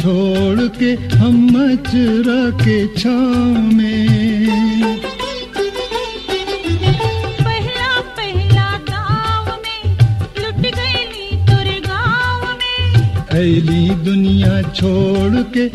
छोड़ के हम मचरा के छाँव में पहला पहला दाव में लुट गईली तुर गाँव में। ऐली दुनिया छोड़ के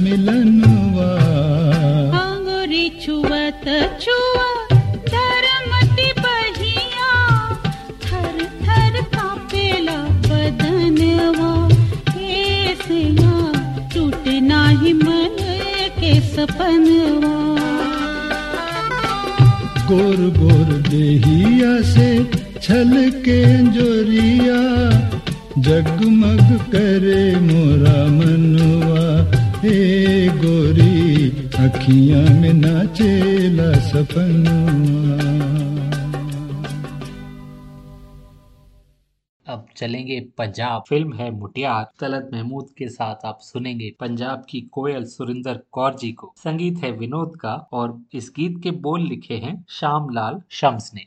मिलनवा। अंगुरी छुअत छुआ धरमती बहिया थर थर कापेला बदनवा। हे सिया टूट नाही मन के सपनवा। गोर गोर देहिया से छल के जोरिया जगमग करे मोरा मनवा। हे गोरी, अखियाँ में नाचेला सपनवा अब चलेंगे पंजाब। फ़िल्म है मुटियार। तलत महमूद के साथ आप सुनेंगे पंजाब की कोयल सुरिंदर कौर जी को। संगीत है विनोद का और इस गीत के बोल लिखे हैं श्याम लाल शम्स ने।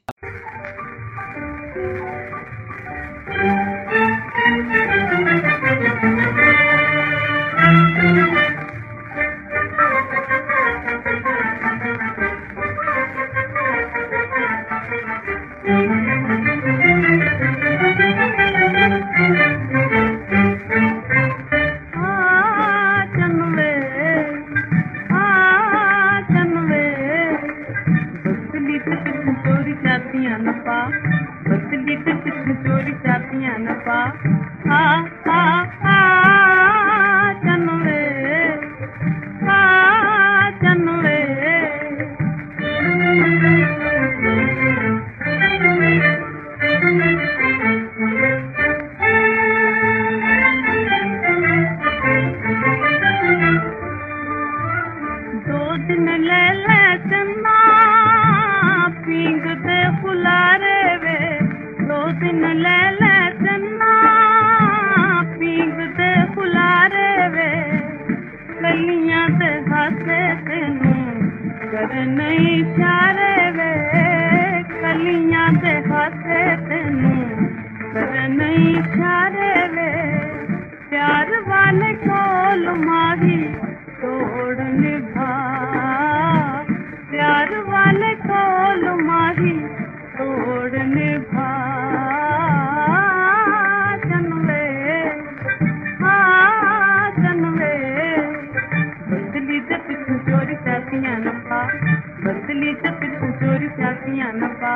चोरी चातियाँ न पा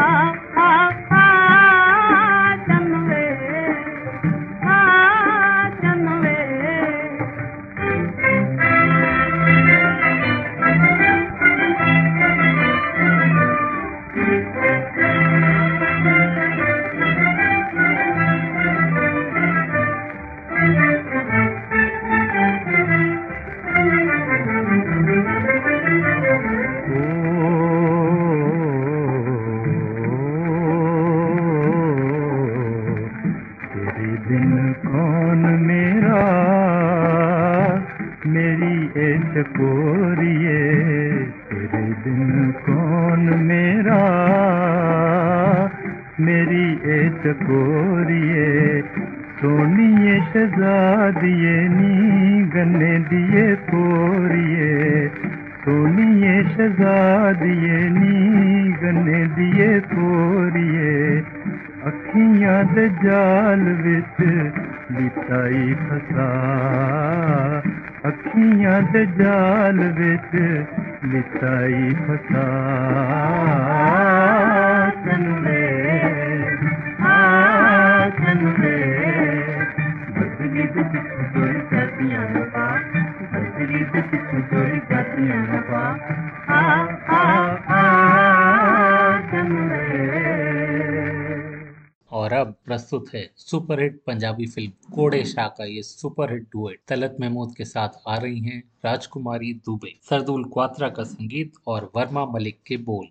आ आ आ सुपरहिट पंजाबी फ़िल्म कोड़े शाह का ये सुपरहिट डुएट तलत महमूद के साथ आ रही हैं राजकुमारी दुबे, सरदुल क्वात्रा का संगीत और वर्मा मलिक के बोल।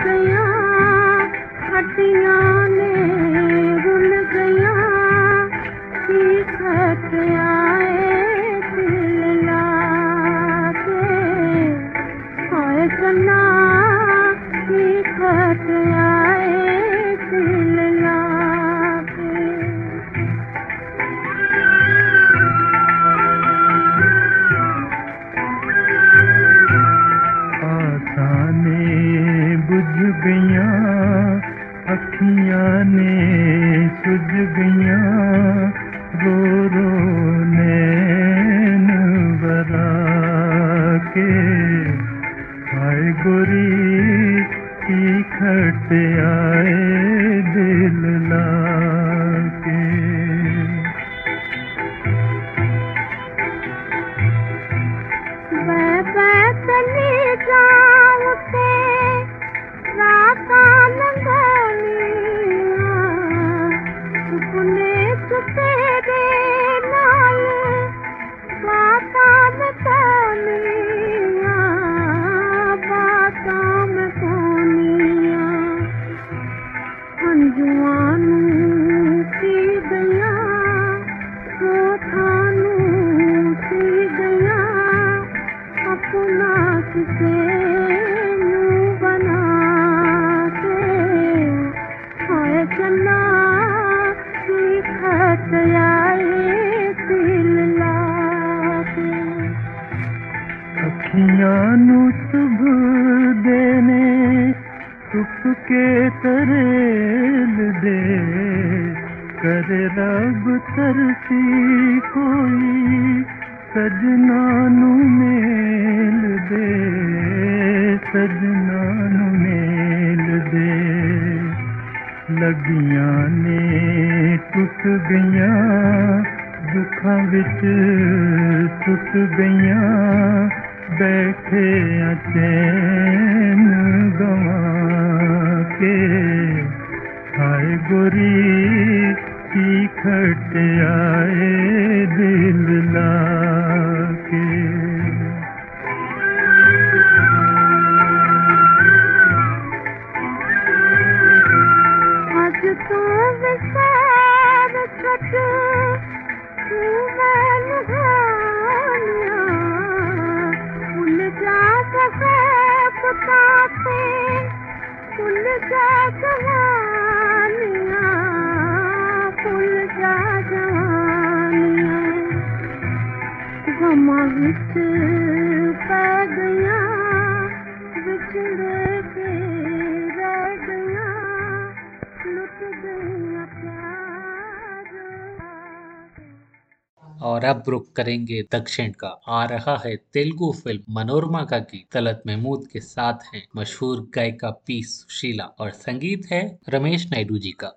गया हड्डियाँ रुख करेंगे दक्षिण का। आ रहा है तेलुगु फ़िल्म मनोरमा का की तलत महमूद के साथ हैं मशहूर गायिका पी सुशीला और संगीत है रमेश नायडू जी का।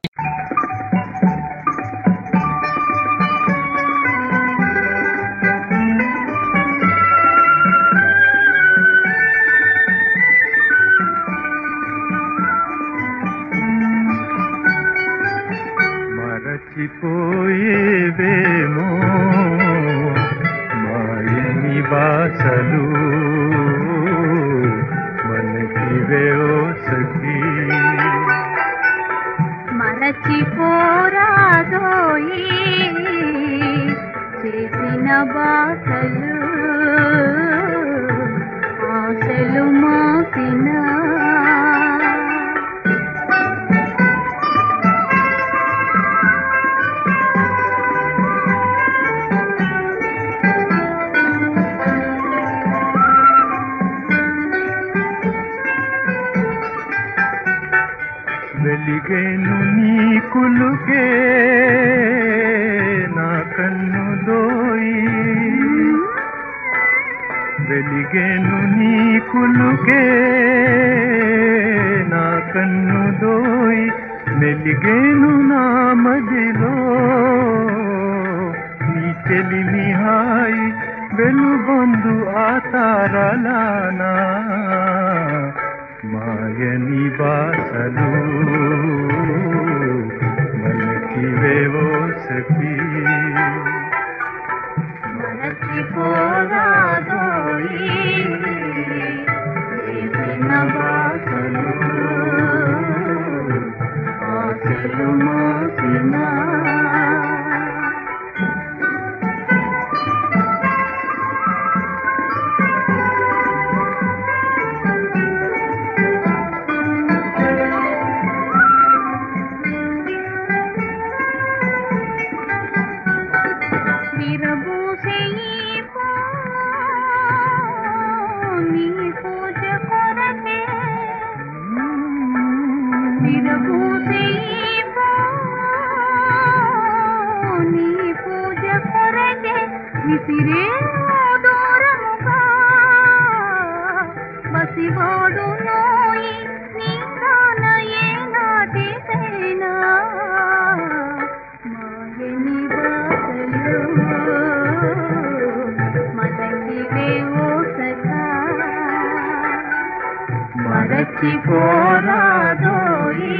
ठिकोरा दोई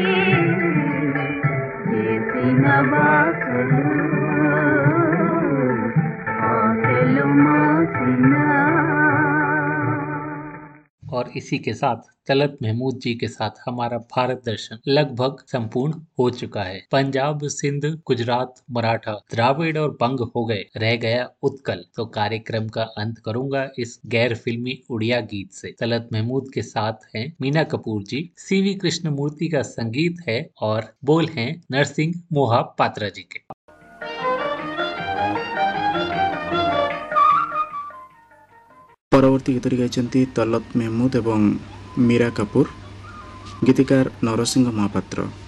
और इसी के साथ तलत महमूद जी के साथ हमारा भारत दर्शन लगभग संपूर्ण हो चुका है पंजाब सिंध गुजरात मराठा द्राविड़ और बंग हो गए रह गया उत्कल तो कार्यक्रम का अंत करूंगा इस गैर फिल्मी उड़िया गीत से तलत महमूद के साथ हैं मीना कपूर जी सीवी कृष्ण मूर्ति का संगीत है और बोल हैं नरसिंह मोहा पात्रा जी के ପରବର୍ତ୍ତୀ ଗୀତଟି ଗାଇଛନ୍ତି ତଲତ ମେହମୁଦ ଏବଂ Mira Kapoor, Gitikar Narasingha Mahapatra.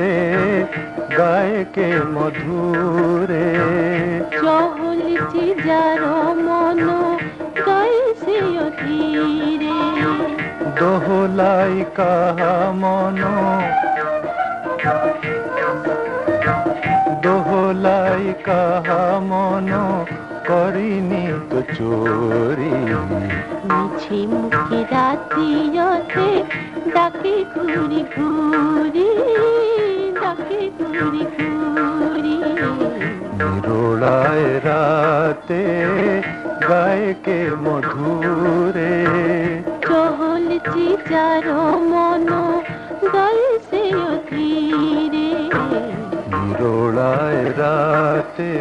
राते गाय के मधुरे চহলেছি যার মন গাইছে ধীরে दोहलाई कहा मनो दोहलाई कहा मनो करिनी तो चोरी মিছে মুখে রাতিয়তে ডাকে ঘুরি ঘুরি তাকে ঘুরি ঘুরি নিরোড়ায় রাতে গায়কে মধুরে। চহলছি যার মন গাইছে ধীরে নিরোড়ায় রাতে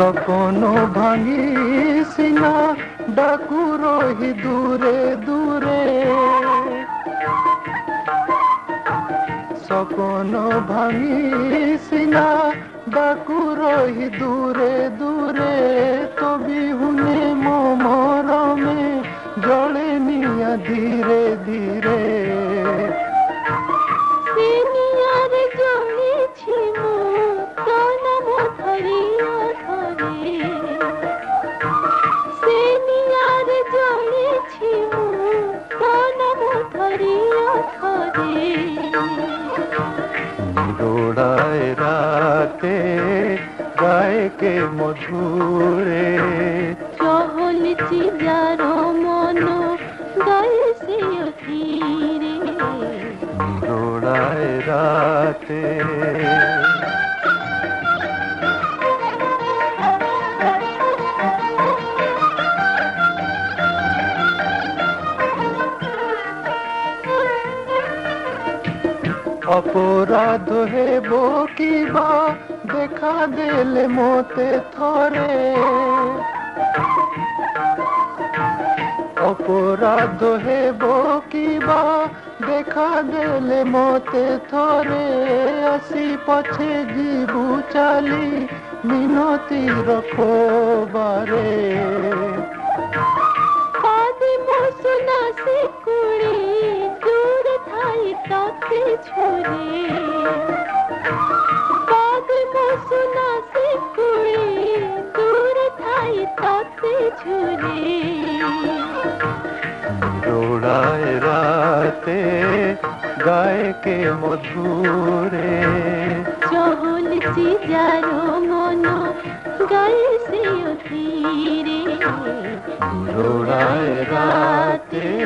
কখনো ভাঙিস না ডাকুরোহি দূরে দূরে। কখনো ভাঙিস না ডাকুরোহি দূরে দূরে। তবি হুনে মরমে জলে নিয়া ধীরে ধীরে। রাতে গায়ে কে মধুরে চহলছি যার মন গাইছে ধীরে দৌড়ায় রাতে অপরাধ হেব কিবা दिल मोते थोरे অপরাধ হেব কিবা, দেখা দেলে মতে থরে। আসি পছে জীবু চালি, মিনতি রখো বারে। দূর থাই তাকে ছোড়ে। जोड़ाए राते गाय के मधुरे। गाय से राते।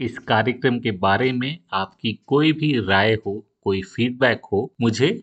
इस कार्यक्रम के बारे में आपकी कोई भी राय हो कोई फीडबैक हो मुझे